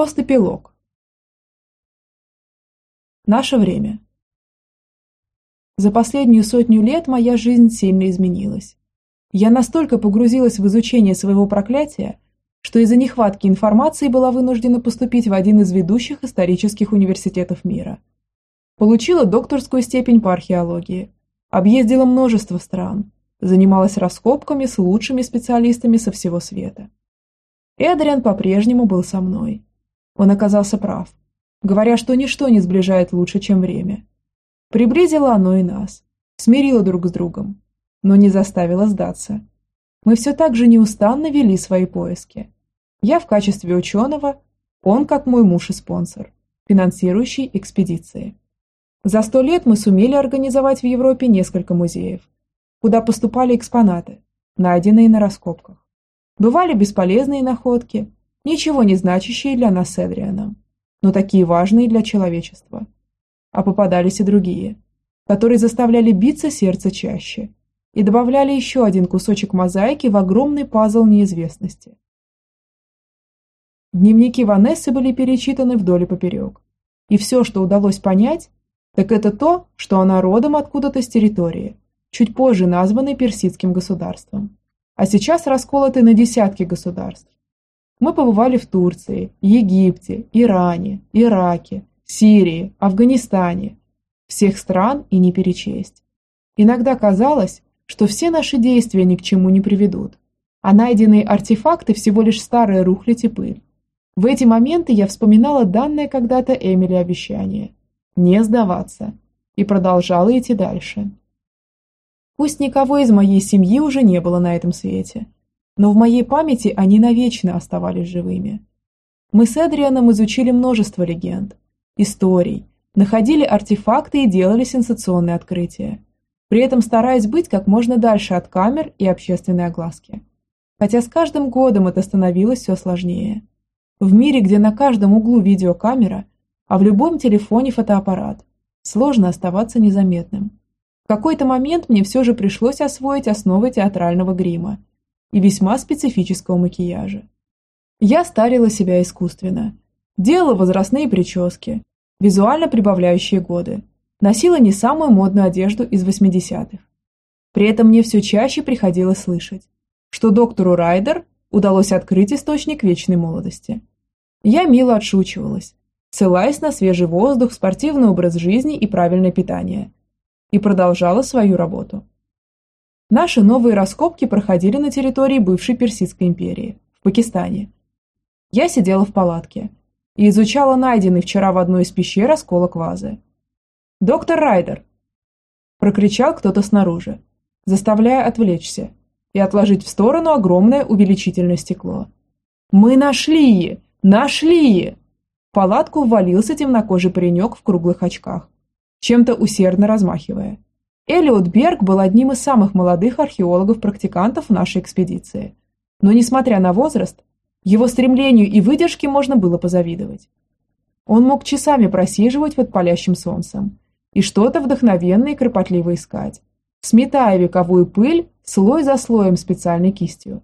Постэпилог. Наше время. За последнюю сотню лет моя жизнь сильно изменилась. Я настолько погрузилась в изучение своего проклятия, что из-за нехватки информации была вынуждена поступить в один из ведущих исторических университетов мира. Получила докторскую степень по археологии, объездила множество стран, занималась раскопками с лучшими специалистами со всего света. Эдриан по-прежнему был со мной – он оказался прав, говоря, что ничто не сближает лучше, чем время. Приблизило оно и нас, смирило друг с другом, но не заставило сдаться. Мы все так же неустанно вели свои поиски. Я в качестве ученого, он как мой муж и спонсор, финансирующий экспедиции. За сто лет мы сумели организовать в Европе несколько музеев, куда поступали экспонаты, найденные на раскопках. Бывали бесполезные находки, ничего не значащие для нас с Эдрианом, но такие важные для человечества. А попадались и другие, которые заставляли биться сердце чаще и добавляли еще один кусочек мозаики в огромный пазл неизвестности. Дневники Ванессы были перечитаны вдоль и поперек, и все, что удалось понять, так это то, что она родом откуда-то с территории, чуть позже названной персидским государством, а сейчас расколотой на десятки государств, мы побывали в Турции, Египте, Иране, Ираке, Сирии, Афганистане. Всех стран и не перечесть. Иногда казалось, что все наши действия ни к чему не приведут, а найденные артефакты всего лишь старая рухлядь и пыль. В эти моменты я вспоминала данное когда-то Эмили обещание – не сдаваться, и продолжала идти дальше. Пусть никого из моей семьи уже не было на этом свете – но в моей памяти они навечно оставались живыми. Мы с Эдрианом изучили множество легенд, историй, находили артефакты и делали сенсационные открытия, при этом стараясь быть как можно дальше от камер и общественной огласки. Хотя с каждым годом это становилось все сложнее. В мире, где на каждом углу видеокамера, а в любом телефоне фотоаппарат, сложно оставаться незаметным. В какой-то момент мне все же пришлось освоить основы театрального грима – и весьма специфического макияжа. Я старила себя искусственно, делала возрастные прически, визуально прибавляющие годы, носила не самую модную одежду из 80-х. При этом мне все чаще приходилось слышать, что доктору Райдер удалось открыть источник вечной молодости. Я мило отшучивалась, ссылаясь на свежий воздух, спортивный образ жизни и правильное питание, и продолжала свою работу. Наши новые раскопки проходили на территории бывшей Персидской империи, в Пакистане. Я сидела в палатке и изучала найденный вчера в одной из пещер осколок вазы. «Доктор Райдер!» Прокричал кто-то снаружи, заставляя отвлечься и отложить в сторону огромное увеличительное стекло. «Мы нашли! Нашли!» В палатку ввалился темнокожий паренек в круглых очках, чем-то усердно размахивая. Элиот Берг был одним из самых молодых археологов-практикантов нашей экспедиции. Но, несмотря на возраст, его стремлению и выдержке можно было позавидовать. Он мог часами просиживать под палящим солнцем и что-то вдохновенное и кропотливо искать, сметая вековую пыль слой за слоем специальной кистью.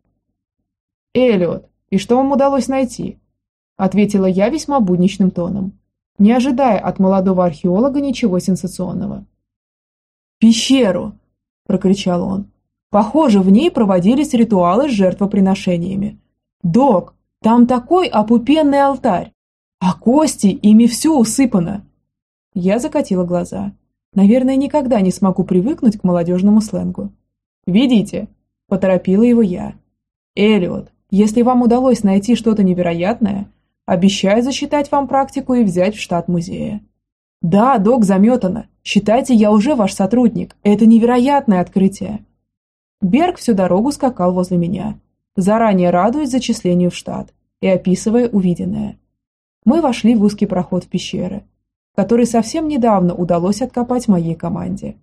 «Эллиот, и что вам удалось найти?» – ответила я весьма будничным тоном, не ожидая от молодого археолога ничего сенсационного. «Пещеру!» – прокричал он. «Похоже, в ней проводились ритуалы с жертвоприношениями. Док, там такой опупенный алтарь, а кости ими все усыпано!» Я закатила глаза. Наверное, никогда не смогу привыкнуть к молодежному сленгу. «Видите?» – поторопила его я. «Эллиот, если вам удалось найти что-то невероятное, обещаю засчитать вам практику и взять в штат музея». «Да, док, заметано. Считайте, я уже ваш сотрудник. Это невероятное открытие». Берг всю дорогу скакал возле меня, заранее радуясь зачислению в штат и описывая увиденное. Мы вошли в узкий проход в пещеры, который совсем недавно удалось откопать моей команде.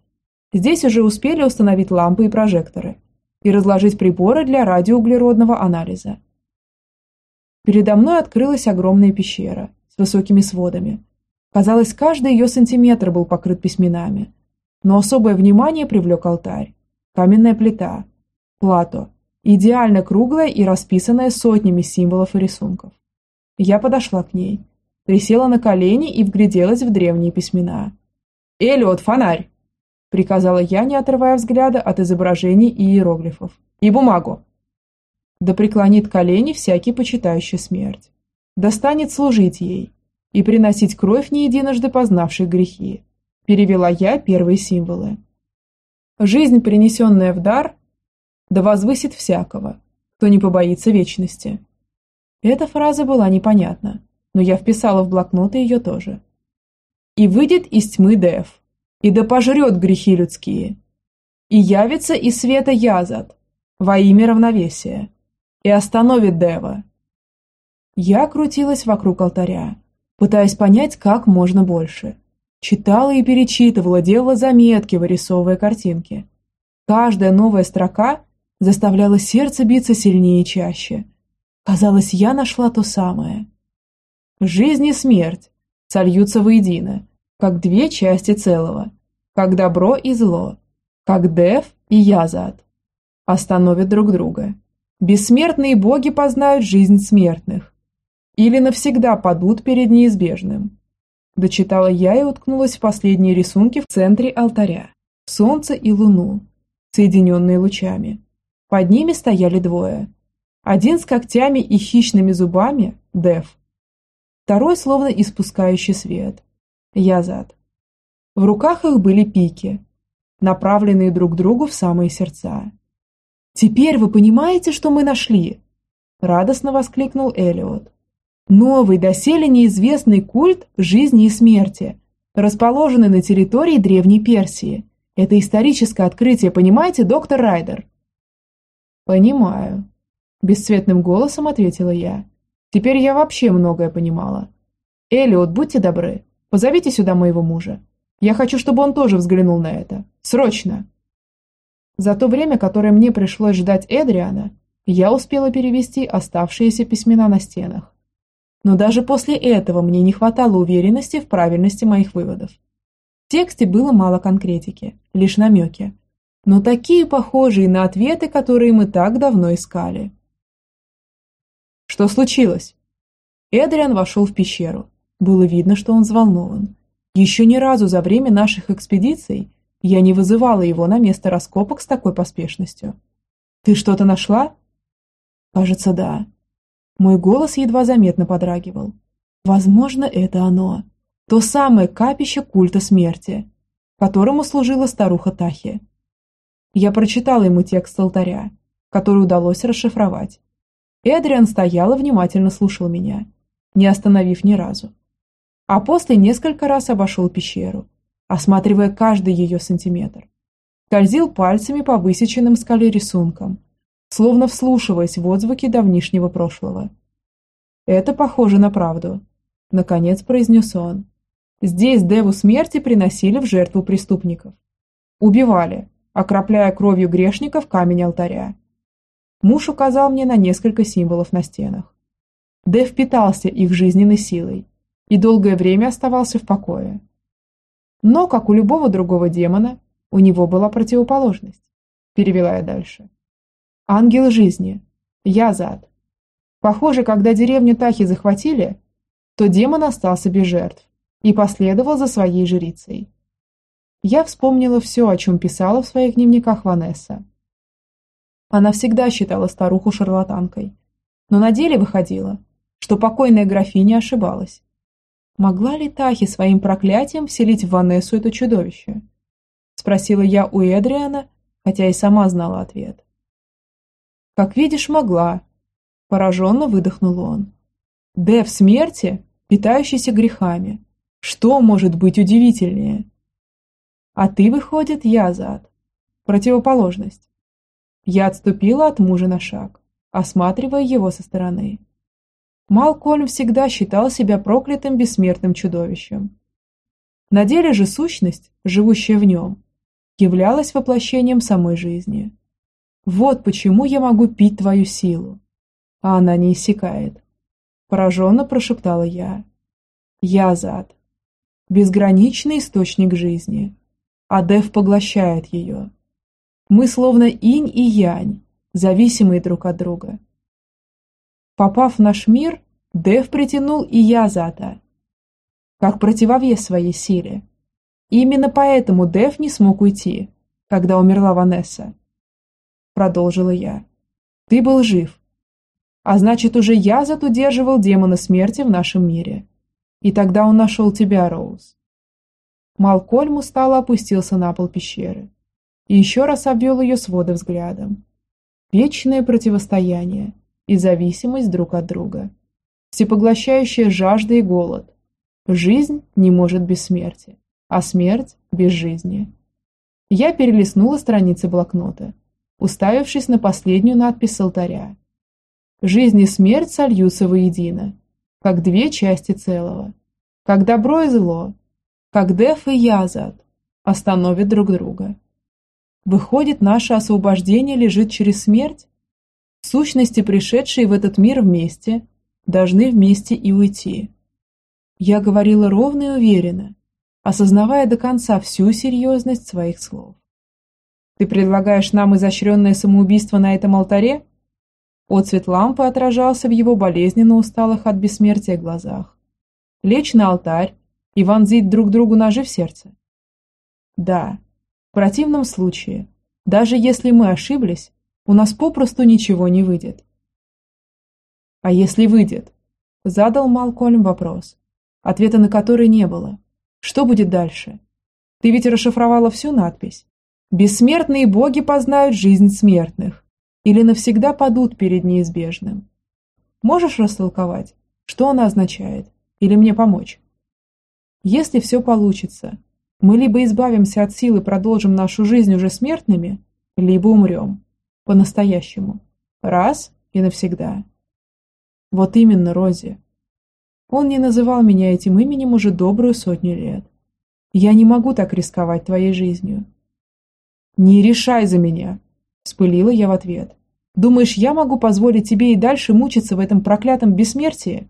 Здесь уже успели установить лампы и прожекторы и разложить приборы для радиоуглеродного анализа. Передо мной открылась огромная пещера с высокими сводами, Казалось, каждый ее сантиметр был покрыт письменами. Но особое внимание привлек алтарь. Каменная плита. Плато. Идеально круглая и расписанная сотнями символов и рисунков. Я подошла к ней, присела на колени и вгляделась в древние письмена. «Эллиот, фонарь!» – приказала я, не отрывая взгляда от изображений и иероглифов. «И бумагу!» Да преклонит колени всякий почитающий смерть. Да станет служить ей и приносить кровь не единожды познавших грехи. Перевела я первые символы. Жизнь, принесенная в дар, да возвысит всякого, кто не побоится вечности. Эта фраза была непонятна, но я вписала в блокнот ее тоже. «И выйдет из тьмы Дев, и да пожрет грехи людские, и явится из света Язад во имя равновесия, и остановит Дева». Я крутилась вокруг алтаря, пытаясь понять как можно больше. Читала и перечитывала, делала заметки, вырисовывая картинки. Каждая новая строка заставляла сердце биться сильнее и чаще. Казалось, я нашла то самое. Жизнь и смерть сольются воедино, как две части целого, как добро и зло, как Дев и Язад. Остановят друг друга. Бессмертные боги познают жизнь смертных. Или навсегда падут перед неизбежным. Дочитала я и уткнулась в последние рисунки в центре алтаря. Солнце и луну, соединенные лучами. Под ними стояли двое. Один с когтями и хищными зубами – Дев. Второй словно испускающий свет – Язад. В руках их были пики, направленные друг другу в самые сердца. «Теперь вы понимаете, что мы нашли?» – радостно воскликнул Элиот. «Новый, доселе неизвестный культ жизни и смерти, расположенный на территории Древней Персии. Это историческое открытие, понимаете, доктор Райдер?» «Понимаю», – бесцветным голосом ответила я. «Теперь я вообще многое понимала. Элиот, будьте добры, позовите сюда моего мужа. Я хочу, чтобы он тоже взглянул на это. Срочно!» За то время, которое мне пришлось ждать Эдриана, я успела перевести оставшиеся письмена на стенах. Но даже после этого мне не хватало уверенности в правильности моих выводов. В тексте было мало конкретики, лишь намеки, но такие похожие на ответы, которые мы так давно искали. Что случилось? Эдриан вошел в пещеру. Было видно, что он взволнован. Еще ни разу за время наших экспедиций я не вызывала его на место раскопок с такой поспешностью. «Ты что-то нашла?» «Кажется, да». Мой голос едва заметно подрагивал. «Возможно, это оно. То самое капище культа смерти, которому служила старуха Тахи. Я прочитала ему текст алтаря, который удалось расшифровать. Эдриан стоял и внимательно слушал меня, не остановив ни разу. А после несколько раз обошел пещеру, осматривая каждый ее сантиметр. Скользил пальцами по высеченным скале рисункам, словно вслушиваясь в отзвуки давнишнего прошлого. «Это похоже на правду», — наконец произнес он. «Здесь Деву смерти приносили в жертву преступников. Убивали, окропляя кровью грешников камень алтаря. Муж указал мне на несколько символов на стенах. Дэв питался их жизненной силой и долгое время оставался в покое. Но, как у любого другого демона, у него была противоположность. Перевела я дальше. Ангел жизни. Я зад. Похоже, когда деревню Тахи захватили, то демон остался без жертв и последовал за своей жрицей. Я вспомнила все, о чем писала в своих дневниках Ванесса. Она всегда считала старуху шарлатанкой, но на деле выходило, что покойная графиня ошибалась. Могла ли Тахи своим проклятием вселить в Ванессу это чудовище? Спросила я у Эдриана, хотя и сама знала ответ. «Как видишь, могла», – пораженно выдохнул он. «Дев смерти, питающийся грехами. Что может быть удивительнее?» А ты, выходит, я зад. Противоположность. Я отступила от мужа на шаг, осматривая его со стороны. Малкольм всегда считал себя проклятым бессмертным чудовищем. На деле же сущность, живущая в нем, являлась воплощением самой жизни. Вот почему я могу пить твою силу, а она не иссякает. Пораженно прошептала я. Я зад. Безграничный источник жизни а Дев поглощает ее. Мы словно инь и янь, зависимые друг от друга. Попав в наш мир, Дэв притянул и я зата, как противовес своей силе. Именно поэтому Дэв не смог уйти, когда умерла Ванесса. Продолжила я. Ты был жив. А значит, уже я удерживал демона смерти в нашем мире. И тогда он нашел тебя, Роуз. Малкольм устало опустился на пол пещеры и еще раз обвел ее своды взглядом. Вечное противостояние и зависимость друг от друга. Всепоглощающая жажда и голод. Жизнь не может без смерти, а смерть без жизни. Я перелистнула страницы блокнота, уставившись на последнюю надпись с алтаря. Жизнь и смерть сольются воедино, как две части целого, как добро и зло, как Деф и Язад остановят друг друга. Выходит, наше освобождение лежит через смерть? Сущности, пришедшие в этот мир вместе, должны вместе и уйти. Я говорила ровно и уверенно, осознавая до конца всю серьезность своих слов. «Ты предлагаешь нам изощренное самоубийство на этом алтаре?» Отцвет лампы отражался в его болезненно усталых от бессмертия глазах. «Лечь на алтарь и вонзить друг другу ножи в сердце. Да, в противном случае, даже если мы ошиблись, у нас попросту ничего не выйдет. А если выйдет? Задал Малкольм вопрос, ответа на который не было. Что будет дальше? Ты ведь расшифровала всю надпись. Бессмертные боги познают жизнь смертных или навсегда падут перед неизбежным. Можешь растолковать, что она означает, или мне помочь? Если все получится, мы либо избавимся от силы и продолжим нашу жизнь уже смертными, либо умрем. По-настоящему. Раз и навсегда. Вот именно, Рози. Он не называл меня этим именем уже добрую сотню лет. Я не могу так рисковать твоей жизнью. Не решай за меня, вспылила я в ответ. Думаешь, я могу позволить тебе и дальше мучиться в этом проклятом бессмертии?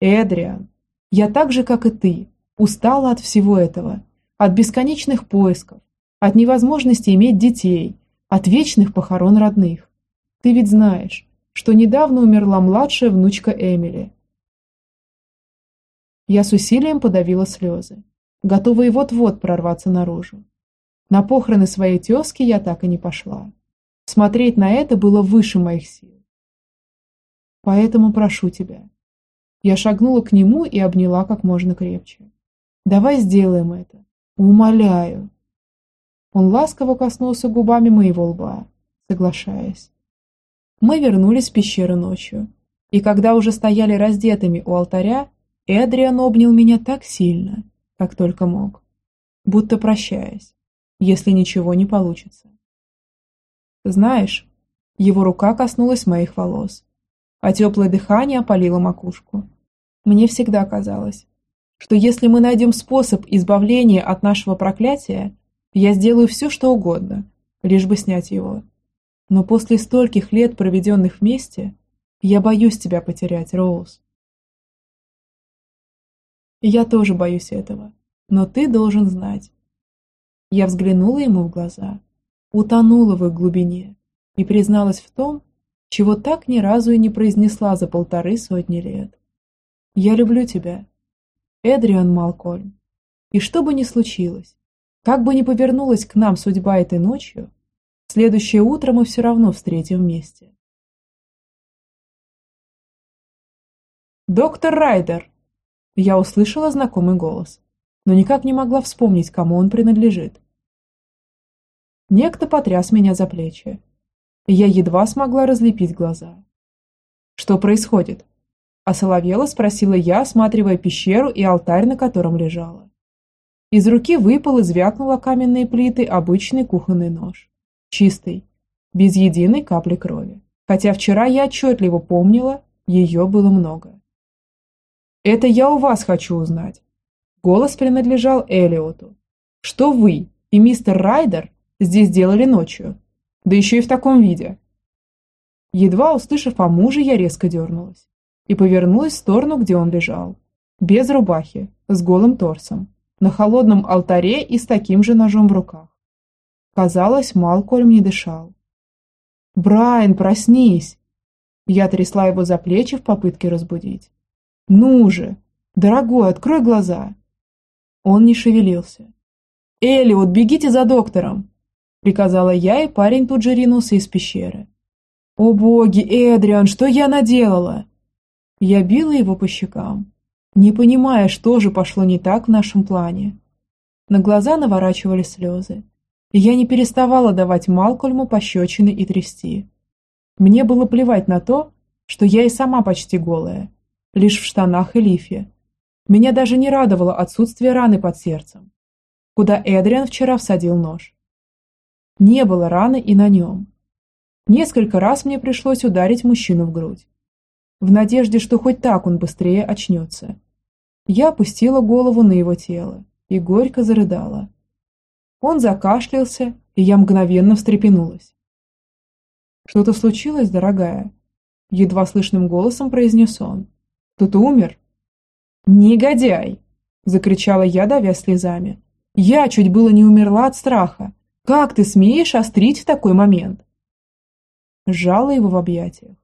Эдриан, я так же, как и ты, Устала от всего этого, от бесконечных поисков, от невозможности иметь детей, от вечных похорон родных. Ты ведь знаешь, что недавно умерла младшая внучка Эмили. Я с усилием подавила слезы, готовые вот-вот прорваться наружу. На похороны своей тезки я так и не пошла. Смотреть на это было выше моих сил. Поэтому прошу тебя. Я шагнула к нему и обняла как можно крепче. Давай сделаем это. Умоляю. Он ласково коснулся губами моего лба, соглашаясь. Мы вернулись в пещеру ночью, и когда уже стояли раздетыми у алтаря, Эдриан обнял меня так сильно, как только мог, будто прощаясь, если ничего не получится. Знаешь, его рука коснулась моих волос, а теплое дыхание опалило макушку. Мне всегда казалось, что если мы найдем способ избавления от нашего проклятия, я сделаю все, что угодно, лишь бы снять его. Но после стольких лет, проведенных вместе, я боюсь тебя потерять, Роуз. Я тоже боюсь этого, но ты должен знать. Я взглянула ему в глаза, утонула в их глубине и призналась в том, чего так ни разу и не произнесла за полторы сотни лет. Я люблю тебя Эдриан Малкольм. И что бы ни случилось, как бы ни повернулась к нам судьба этой ночью, следующее утро мы все равно встретим вместе. «Доктор Райдер!» Я услышала знакомый голос, но никак не могла вспомнить, кому он принадлежит. Некто потряс меня за плечи, я едва смогла разлепить глаза. «Что происходит?» Осоловела спросила я, осматривая пещеру и алтарь, на котором лежала. Из руки выпал и звякнула каменные плиты обычный кухонный нож. Чистый, без единой капли крови. Хотя вчера я отчетливо помнила, ее было много. «Это я у вас хочу узнать». Голос принадлежал Элиоту. «Что вы и мистер Райдер здесь делали ночью? Да еще и в таком виде». Едва услышав о муже, я резко дернулась и повернулась в сторону, где он лежал. Без рубахи, с голым торсом, на холодном алтаре и с таким же ножом в руках. Казалось, Малкольм не дышал. «Брайан, проснись!» Я трясла его за плечи в попытке разбудить. «Ну же! Дорогой, открой глаза!» Он не шевелился. «Элиот, бегите за доктором!» Приказала я, и парень тут же ринулся из пещеры. «О боги, Эдриан, что я наделала?» Я била его по щекам, не понимая, что же пошло не так в нашем плане. На глаза наворачивали слезы, и я не переставала давать Малкольму пощечины и трясти. Мне было плевать на то, что я и сама почти голая, лишь в штанах и лифе. Меня даже не радовало отсутствие раны под сердцем, куда Эдриан вчера всадил нож. Не было раны и на нем. Несколько раз мне пришлось ударить мужчину в грудь, в надежде, что хоть так он быстрее очнется. Я опустила голову на его тело и горько зарыдала. Он закашлялся, и я мгновенно встрепенулась. «Что-то случилось, дорогая?» Едва слышным голосом произнес он. «Кто-то умер?» «Негодяй!» Закричала я, давя слезами. «Я чуть было не умерла от страха. Как ты смеешь острить в такой момент?» Сжала его в объятиях.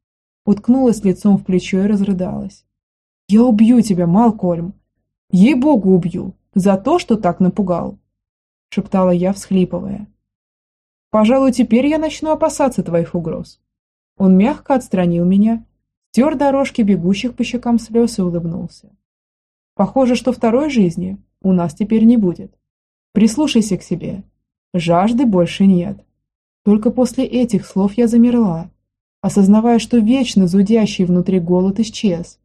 Уткнулась лицом в плечо и разрыдалась. «Я убью тебя, Малкольм! Ей-богу убью! За то, что так напугал!» шептала я, всхлипывая. «Пожалуй, теперь я начну опасаться твоих угроз». Он мягко отстранил меня, стер дорожки бегущих по щекам слез и улыбнулся. «Похоже, что второй жизни у нас теперь не будет. Прислушайся к себе. Жажды больше нет». Только после этих слов я замерла, осознавая, что вечно зудящий внутри голод исчез.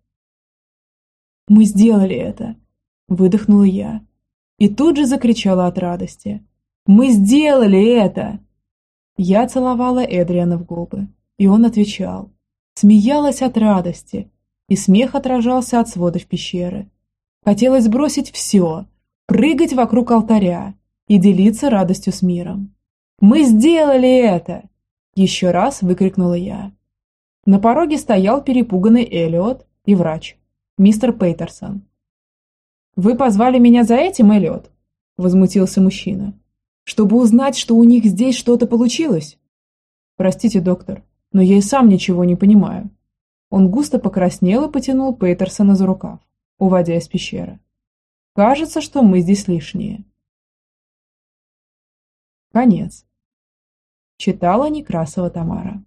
«Мы сделали это!» – выдохнула я, и тут же закричала от радости. «Мы сделали это!» Я целовала Эдриана в губы, и он отвечал. Смеялась от радости, и смех отражался от сводов пещеры. Хотелось бросить все, прыгать вокруг алтаря и делиться радостью с миром. «Мы сделали это!» Еще раз выкрикнула я. На пороге стоял перепуганный Элиот и врач, мистер Пейтерсон, «Вы позвали меня за этим, Эллиот?» – возмутился мужчина. «Чтобы узнать, что у них здесь что-то получилось?» «Простите, доктор, но я и сам ничего не понимаю». Он густо покраснел и потянул Пейтерсона за рукав, уводя из пещеры. «Кажется, что мы здесь лишние». Конец. Читала Некрасова Тамара.